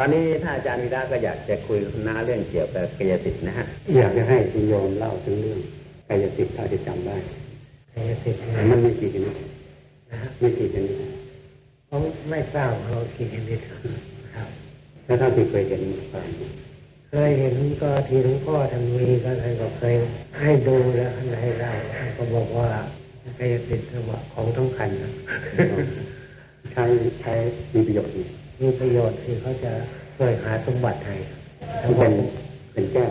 ตอนนี้ถ้าอาจารย์วิระก็อยากจะคุยกับคุณน้าเรื่องเกี่ยวกับกายสิทธิ์นะฮะอยากจะให้คุณโยมเล่าถึงเรื่องกายสิทธิ์เท่าที่จำได้กายสิทธิ์มันมีกี่ชนิดนะฮะมีกี่ชนิดผมไม่ทราบเรากี่ชนิดครับแล้วเท่าที่เคยเห็นผ่านเคยเห็นก็ทีหลวงพ่อทำมีก็เลยก็เคยให้ดูแล้วให้เล่าท่านก็บอกว่ากายสิทธิ์ว่าของสำคัญนะใช้ใช้มีประโยชน์ดี มีประโยชน์ที่เขาจะช่วยหาสมบัติให้มันเป็นเป็นแก้ว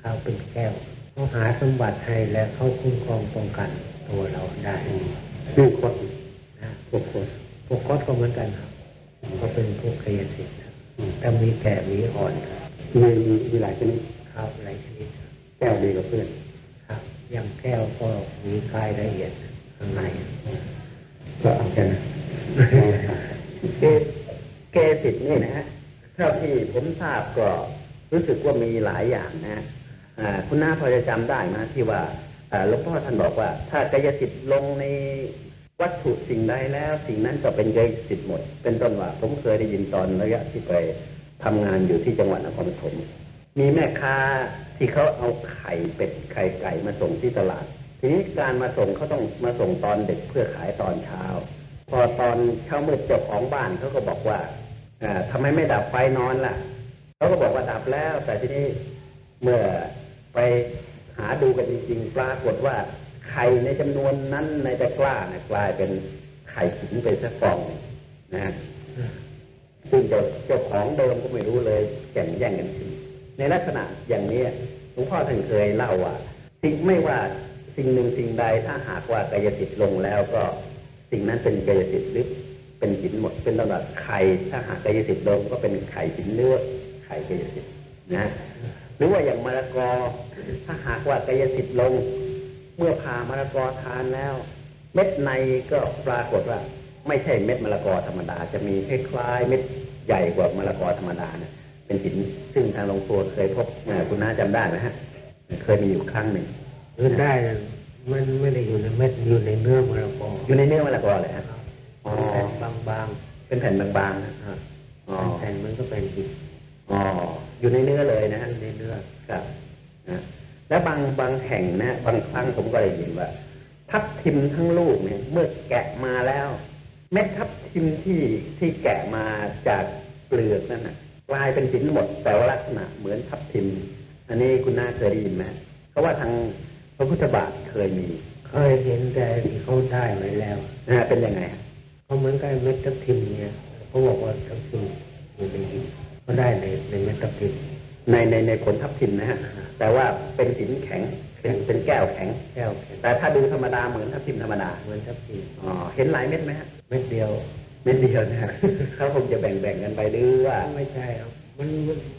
เขาเป็นแก้วเขาหาสมบัติให้และเขาคุ้มครองป้องกันตัวเราได้เรื่องคดนะพวกคดพวกคดก็เหมือนกันครับเขาเป็นพวกกายสิทธิ์ครับอืมแต่มีแก่มีอ่อนครับมีมีมีหลายชนิดครับหลายชนิดครับแก้วดีกว่าเพื่อนครับอย่างแก้วก็มีกายละเอียดข้างในก็เอาแค่นั้นคือ เกสิทธิ์นี่นะฮะเท่าที่ผมทราบก็รู้สึกว่ามีหลายอย่างนะฮะคุณน้าพอจะจำได้ไหมที่ว่าหลวงพ่อท่านบอกว่า ถ้ากายสิทธิ์ลงในวัตถุสิ่งใดแล้ว สิ่งนั้นก็เป็นกายสิทธิ์หมด เป็นต้นว่า ผมเคยได้ยินตอนระยะที่ไปทำงานอยู่ที่จังหวัดนครปฐมมีแม่ค้าที่เขาเอาไข่เป็ดไข่ไก่มาส่งที่ตลาด ทีนี้การมาส่งเขาต้องมาส่งตอนเด็กเพื่อขายตอนเช้า พอตอนเช้ามืดเจ้าของบ้านเขาก็บอกว่าอ่าทำไมไม่ดับไฟนอนล่ะเขาก็บอกว่าดับแล้ว แต่ทีนี้เมื่อไปหาดูกันจริงๆปรากฏว่าไข่ในจำนวนนั้นในตะกร้านะกลายเป็นไข่หินไปสักฟองหนึ่งนะซึ่งเจ้าเจ้าของเดิมก็ไม่รู้เลยแข่งแย่งกันกินในลักษณะอย่างนี้หลวงพ่อท่านเคยเล่าว่าสิ่งไม่ว่าสิ่งหนึ่งสิ่งใดถ้าหากว่ากายสิทธิ์ลงแล้วก็ สิ่งนั้นเป็นกายสิทธิ์หรือเป็นหินหมดเป็นตลอดไข่ถ้าหากกายสิทธิ์ลงก็เป็นไข่หินเนื้อไข่กายสิทธิ์นะหรือว่าอย่างมะละกอ ถ้าหากว่ากายสิทธิ์ลง เมื่อผ่ามะละกอทานแล้ว เม็ดในก็ปรากฏว่า ไม่ใช่เม็ดมะละกอธรรมดา จะมีคล้ายๆเม็ดใหญ่กว่ามะละกอธรรมดานะเป็นหินซึ่งทางหลวงปู่เคยพบเอ่อคุณน้าจำได้ไหมฮะ เคยมีอยู่ครั้งหนึ่งได้ มันไม่ได้อยู่ในเม็ดอยู่ในเนื้อมะละกออยู่ในเนื้อมะละกอเลยฮะอ๋อแผ่นบางเป็นแผ่นบางๆนะๆครับอ๋อแผ่นมันก็เป็นหินอ๋ออยู่ในเนื้อเลยนะฮะในเนื้อครับนะแล้วบางบางแห่งนะบางครั้งผมก็ได้ยินว่า ทับทิมทั้งลูกเนี่ย เมื่อแกะมาแล้ว เม็ดทับทิมที่ที่แกะมาจากเปลือกนั่นนะกลายเป็นหินหมดแต่ว่าลักษณะเหมือนทับทิม อันนี้คุณน้าเคยได้ยินไหมเพราะว่าทางพ ระพุทธบาทเคยมี เคยเห็นแต่ที่เขาได้ไว้แล้วนะฮะเป็นยังไงฮะเขาเหมือนกับเม็ดทับทิมเนี่ยเขาบอกว่าทับทิมอยู่ในหินเขาได้ในในเม็ดทับทิมในในในผลทับทิมนะฮะแต่ว่าเป็นหินแข็งเป็นเป็นแก้วแข็งแก้วแข็งแต่ถ้าดูธรรมดาเหมือนทับทิมธรรมดาเหมือนทับทิมอ๋อเห็นหลายเม็ดไหมฮะเม็ดเดียวเม็ดเดียวนะฮะเขาคงจะแบ่งแบ่งๆกันไปหรือว่าไม่ใช่ครับ มัน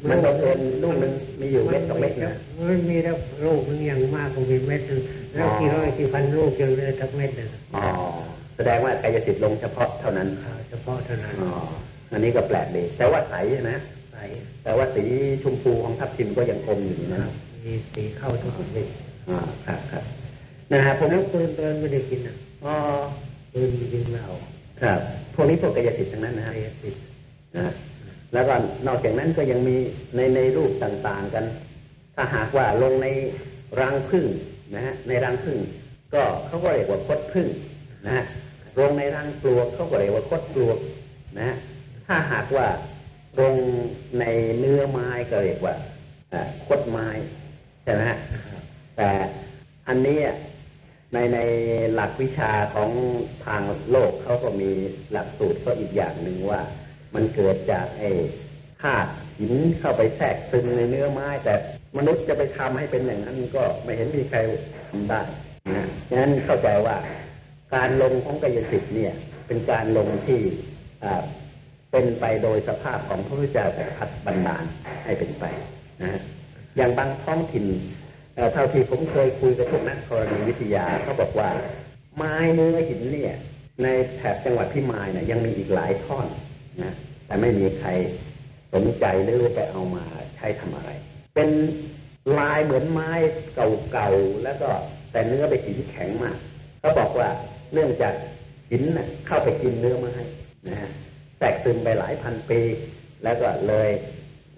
มันบังเอิญลูกหนึงมีอยู่เม็ดสองเม็ดนะมันมีแล้วลูกมันยังมากกว่ามีเม็ดหนึ่งแล้วกี่ร้อยกี่พันลูกยังเลยทักเม็ดหนึ่งอ๋อแสดงว่ากายสิทธิ์ลงเฉพาะเท่านั้นอ่าเฉพาะเท่านั้นอ๋ออันนี้ก็แปลกดีแต่ว่าใสนะใส่แต่ว่าสีชมพูของทับทิมก็ยังคงอยู่นะมีสีเข้าทุกเม็ดอ๋อครับครับนะฮะผมแล้วปืนเดินไม่ได้กินอะอ๋อปืนยิงเราครับพวกนี้พวกกายสิทธิ์ทั้งนั้นนะฮะไอ้ติดนะฮะ แล้วก็นอกจากนั้นก็ยังมีในในรูปต่างๆกัน ถ้าหากว่าลงในรังผึ้งนะฮะในรังผึ้งก็เขาก็เรียกว่าคดผึ้งนะฮะลงในรังปลวกเขาก็เรียกว่าคดปลวกนะฮะถ้าหากว่าลงในเนื้อไม้ก็เรียกว่าคดไม้ใช่ไหมฮะแต่อันนี้ในในหลักวิชาของทางโลกเขาก็มีหลักสูตรก็อีกอย่างหนึ่งว่า มันเกิดจากไอ้ธาตุหินเข้าไปแทรกซึมในเนื้อไม้ แต่มนุษย์จะไปทำให้เป็นอย่างนั้นก็ไม่เห็นมีใครทำได้นะฉะนั้นเข้าใจว่าการลงของกายสิทธิ์เนี่ย เป็นการลงที่เป็นไปโดยสภาพของพระพุทธเจ้าแต่พัดบันดาลให้เป็นไปนะอย่างบางท้องถิ่นเท่าที่ผมเคยคุยกับพวกนักธรณีวิทยาเขาบอกว่า ไม้เนื้อหินเนี่ย ในแถบจังหวัดพิมายเนี่ยยังมีอีกหลายท่อน นะแต่ไม่มีใครสนใจหรือไปเอามาใช้ทำอะไร เป็นลายเหมือนไม้เก่าๆแล้วก็แต่เนื้อเป็นหินแข็งมากเขาบอกว่าเนื่องจากหินเข้าไปกินเนื้อไม้นะฮะแตกซึมไปหลายพันปี แล้วก็เลย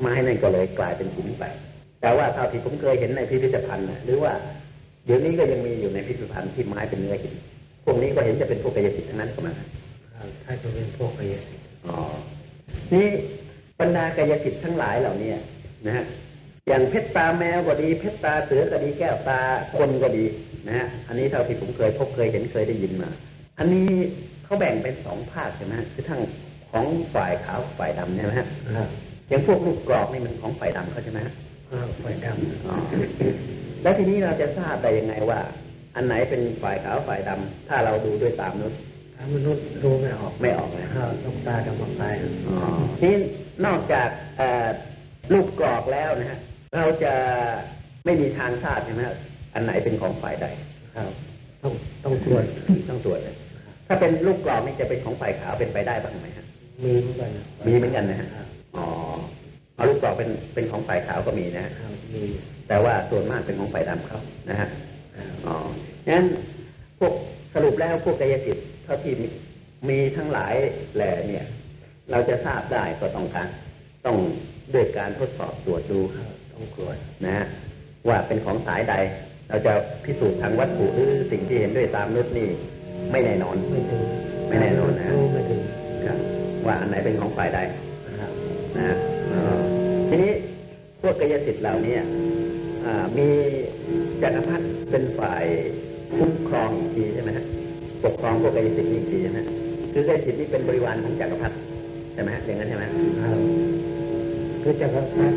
ไม้นั่นก็เลยกลายเป็นหินไป แต่ว่าเท่าที่ผมเคยเห็นในพิพิธภัณฑ์นะหรือว่าเดี๋ยวนี้ก็ยังมีอยู่ในพิพิธภัณฑ์ที่ไม้เป็นเนื้อหินพวกนี้ก็เห็นจะเป็นพวกกายสิทธิ์ทั้งนั้นก็มาครับถ้าจะเป็นพวกกายสิทธิ นี่บรรดากายสิทธิ์ทั้งหลายเหล่านี้นะฮะอย่างเพชรตาแมวก็ดี เพชรตาเสือก็ดีแก้วตาคนก็ดีนะฮะอันนี้เท่าที่ผมเคยพบเคยเห็นเคยได้ยินมา อันนี้เขาแบ่งเป็นสองภาคใช่ไหมฮะคือทั้งของฝ่ายขาวฝ่ายดำเนี่ยนะฮะครับอย่างพวกลูกกรอกนี่มันของฝ่ายดำเขาใช่ไหมฮะครับไฟดอ๋อแล้วทีนี้เราจะทราบได้ยังไงว่า อันไหนเป็นฝ่ายขาวฝ่ายดำถ้าเราดูด้วยตามนุษย์ำถ้า มนุษย์ดูไม่ออกไม่ออกนะครับต้องตาธรรมกายอ๋อนี่นอกจากเอ่อลูกกรอกแล้วนะฮะเราจะไม่มีทางทราบใช่ไหมฮะอันไหนเป็นของฝ่ายใดครับ ต้องต้องตรวจต้องตรวจเลยถ้าเป็นลูกกรอกนี่จะเป็นของฝ่ายขาวเป็นไปได้บ้างไหมฮะมีเหมือนกันมีเหมือนกันนะฮะครับอ๋อเอาลูกกรอกเป็นเป็นของฝ่ายขาวก็มีนะฮะครับมีแต่ว่าส่วนมากเป็นของฝ่ายดำเขานะฮะครับอ๋องั้นพวกสรุปแล้วพวกกายสิทธิ์ เท่าที่มีมีทั้งหลายแหล่เนี่ย เราจะทราบได้ก็ต้องการต้องด้วยการทดสอบตรวจดูครับต้องตรวจนะฮะว่าเป็นของสายใด เราจะพิสูจน์ทางวัตถุหรือสิ่งที่เห็นด้วยตามนุษย์นี่ไม่แน่นอนไม่ถึงไม่แน่นอนนะรู้ไม่ถึงครับ ว่าอันไหนเป็นของฝ่ายใดครับนะฮะอ๋อทีนี้พวกกายสิทธิ์เหล่านี้อ่ามีจักรพรรดิเป็นฝ่ายคุ้มครองอีกทีใช่ไหมฮะ ปกครองพวกกายสิทธิ์นี่อีกทีใช่ไหมคือกายสิทธิ์นี่เป็นบริวารของจักรพรรดิใช่ไหมฮะอย่างนั้นใช่ไหมครับคือจักรพรรดิ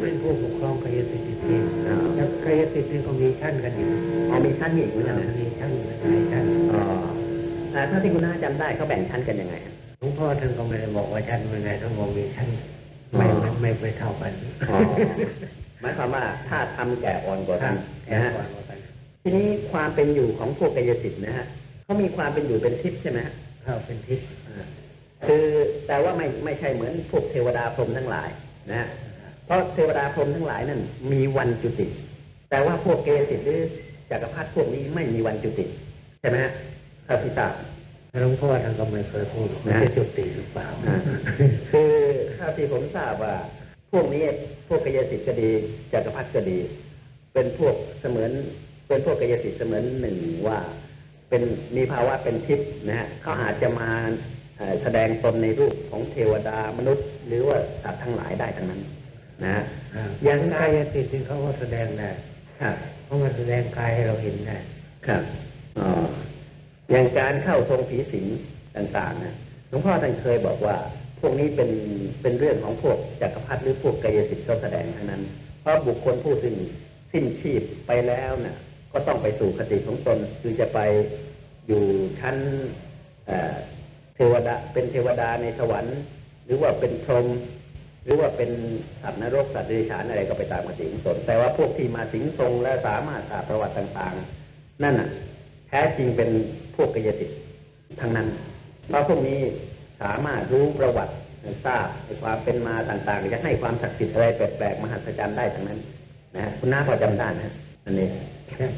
เป็นผู้ปกครองกายสิทธิ์อีกทีอ๋อแล้วกายสิทธิ์นี่ก็มีชั้นกันอยู่อ๋อมีชั้นอีกเหมือนกันนะมีชั้นหลายชั้นอ๋ออ่าถ้าที่คุณน้าจำได้เขาแบ่งชั้นกันยังไงฮะหลวงพ่อท่านก็ไม่ได้บอกว่าชั้นเป็นไงท่านบอกมีชั้นไม่อ๋อไม่ไม่ไปเท่ากันอ๋อหมายความว่าถ้าทำแก่อ่อนกว่าครัท่าบนแค่นะฮะก่อนว่ากันทีนี้ความเป็นอยู่ของพวกกายสิทธิ์นะฮะ เขามีความเป็นอยู่เป็นทิพย์ใช่ไหมฮะเข้าเป็นทิศอ่าคือแต่ว่าไม่ไม่ใช่เหมือนพวกเทวดาพรหมทั้งหลายนะฮะเพราะเทวดาพรหมทั้งหลายนั่นมีวันจุติ แต่ว่าพวกเกสิทธิ์หรือจักรพรรดิพวกนี้ไม่มีวันจุติใช่ไหมฮะถ้าพิจารหลวงพ่อท่านก็ไม่เคยพูดนะจะจุติหรือเปล่าอ่าคือถ้าที่ผมทราบว่า พวกนี้พวกกายสิทธิ์ก็ดีจักรพรรดิก็ดี เป็นพวกเสมือนเป็นพวกกายสิทธิ์เสมือนหนึ่งว่า เป็นมีภาวะเป็นทิพย์นะฮะเขาอาจจะมาเอ่อแสดงตนในรูปของเทวดามนุษย์ หรือว่าสัตว์ทั้งหลายได้ทั้งนั้น นะฮะครับอย่างกายสิทธิ์ที่เขาก็แสดงได้ครับเขามาแสดงกายให้เราเห็นได้ครับอ๋ออย่างการเข้าทรงผีสิงต่างๆนะหลวงพ่อท่านเคยบอกว่า พวกนี้เป็นเป็นเรื่องของพวกจักรพรรดิหรือพวกกายสิทธิ์เขาแสดงทั้งนั้น เพราะบุคคลผู้ซึ่งสิ้นชีพไปแล้วน่ะ ก็ต้องไปสู่คติของตนคือจะไปอยู่ชั้นเเทวดาเป็นเทวดาในสวรรค์ หรือว่าเป็นพรหมหรือว่าเป็นสัตว์นรกสัตว์เดรัจฉานอะไรก็ไปตามคติของตนแต่ว่าพวกที่มาสิงทรงและสามารถทราบประวัติต่าง ๆ นั่นน่ะ แท้จริงเป็นพวกกายสิทธิ์ทั้งนั้นเพราะพวกนี้สามารถรู้ประวัติทราบในความเป็นมาต่างๆจะให้ความศักดิ์สิทธิ์อะไรแปลกๆมหัศจรรย์ได้ทั้งนั้นนะฮะคุณน้าพอจำได้นะอันนี้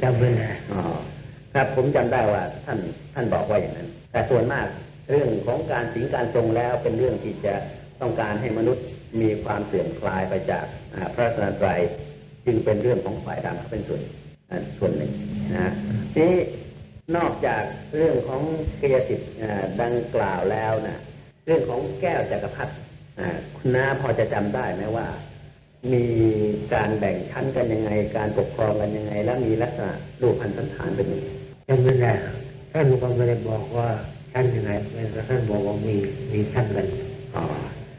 จำไม่ได้ครับผมจำได้ว่าท่านท่านบอกว่าอย่างนั้น แต่ส่วนมากเรื่องของการสิงการทรงแล้วเป็นเรื่องที่จะต้องการให้มนุษย์มีความเสื่อมคลายไปจากพระสนาไตรจึงเป็นเรื่องของฝ่ายดำเป็นส่วนส่วนหนึ่งนะนี้นอกจากเรื่องของกายสิทธิ์ดังกล่าวแล้วนะเรื่องของแก้วจักรพรรดิคุณน้าพอจะจำได้ไหมว่า มีการแบ่งชั้นกันยังไง การปกครองกันยังไง และมีลักษณะรูปพันธสันฐานเป็นยังไงจำไม่ได้ท่านก็ไม่ได้บอกว่าชั้นยังไงแต่ท่านบอกว่ามีมีชั้นกันอ๋อ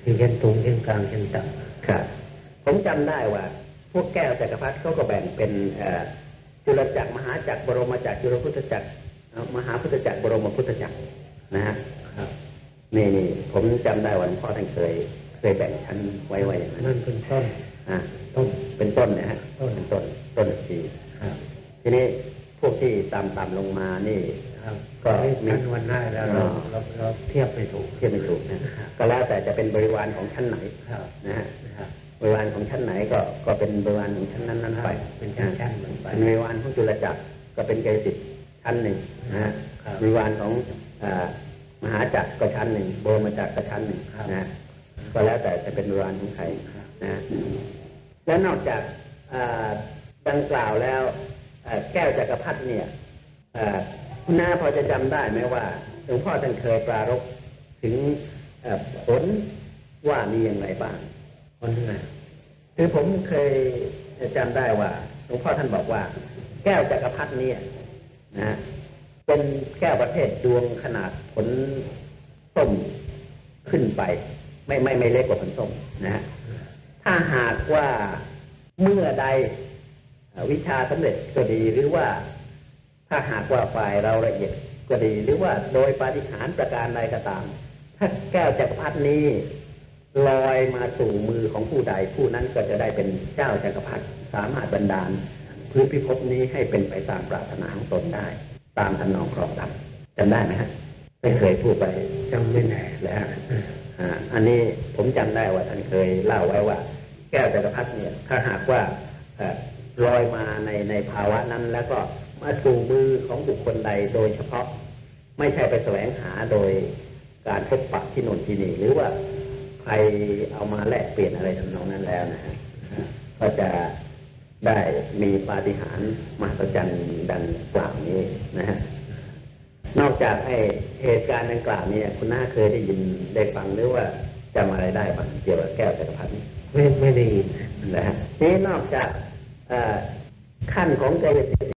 มีชั้นสูงชั้นกลางชั้นต่ำครับผมจำได้ว่า พวกแก้วจักรพรรดิเขาก็แบ่งเป็นเอ่อจุลจักรมหาจักรบรมจักรจุลพุทธจักรเอ่อมหาพุทธจักรบรมพุทธจักรนะฮะครับนี่นี่ผมจำได้ว่าหลวงพ่อท่านเคย เคยแบ่งชั้นไว้ไว้อย่างนั้นนั่นเป็นต้นอะ ต้นเป็นต้นนะฮะต้นเป็นต้นต้นสีครับทีนี้พวกที่ตามตามลงมานี่ครับก็ก็ชั้นวันหน้าแล้วเราอ๋อเราเราเทียบไปถูกเทียบไม่ถูกนะก็แล้วแต่จะเป็นบริวารของชั้นไหนครับนะฮะนะครับบริวารของชั้นไหนก็ก็เป็นบริวารของชั้นนั้นๆไปเป็นชั้นๆเหมือนไปบริวารของจุลจักรก็เป็นเกสิทธิ์ชั้นหนึ่งนะฮะครับบริวารของอ่ามหาจักรก็ชั้นหนึ่งโบรมจักรก็ชั้นหนึ่งนะฮะก็แล้วแต่จะเป็นโบราณของใครนะ และนอกจากอ่าดังกล่าวแล้วเอ่อแก้วจักรพรรดิเนี่ยเอ่อคุณน้าพอจะจำได้ไหมว่าหลวงพ่อท่านเคยปรารภถึงเอ่อผลว่ามีอย่างไรบ้างคนไหนคือผมเคยจำได้ว่าหลวงพ่อท่านบอกว่า แก้วจักรพรรดิเนี่ยนะฮะเป็นแก้วประเภทดวงขนาดผลส้มขึ้นไป ไม่ไม่ไม่เล็กกว่าผลส้มนะฮะ ถ้าหากว่าเมื่อใดวิชาสำเร็จก็ดีหรือว่า ถ้าหากว่าฝ่ายเราละเอียดก็ดี หรือว่าโดยปาฏิหาริย์ประการใดก็ตาม ถ้าแก้วจักรพรรดินี้ลอยมาสู่มือของผู้ใดผู้นั้นก็จะได้เป็นเจ้าจักรพรรดิสามารถบันดาลพื้นพิภพนี้ให้เป็นไปตามปรารถนาของตนได้ ตามทำนองครองธรรมจำได้ไหมฮะไม่เคยพูดไปจำไม่ได้แล้ว อันนี้ผมจำได้ว่าท่านเคยเล่าไว้ว่า แก้วจักรพรรดิเนี่ย ถ้าหากว่าลอยมาในในภาวะนั้น แล้วก็มาสู่มือของบุคคลใดโดยเฉพาะ ไม่ใช่ไปแสวงหาโดยการพบปะที่นนที่นี่หรือว่าใครเอามาแลกเปลี่ยนอะไรทำนองนั้นแล้วนะฮะก็จะได้มีปาฏิหาริย์มหัศจรรย์ดังกล่าวนี้นะฮะ นอกจากไอ้เหตุการณ์ดังกล่าวเนี่ยคุณน้าเคยได้ยินได้ฟังหรือว่าจำอะไรได้บ้างเกี่ยวกับแก้วจักรพรรดินี่ไม่ไม่ได้ยินนะฮะนี่นอกจากเอ่อขั้นของกายสิทธิ์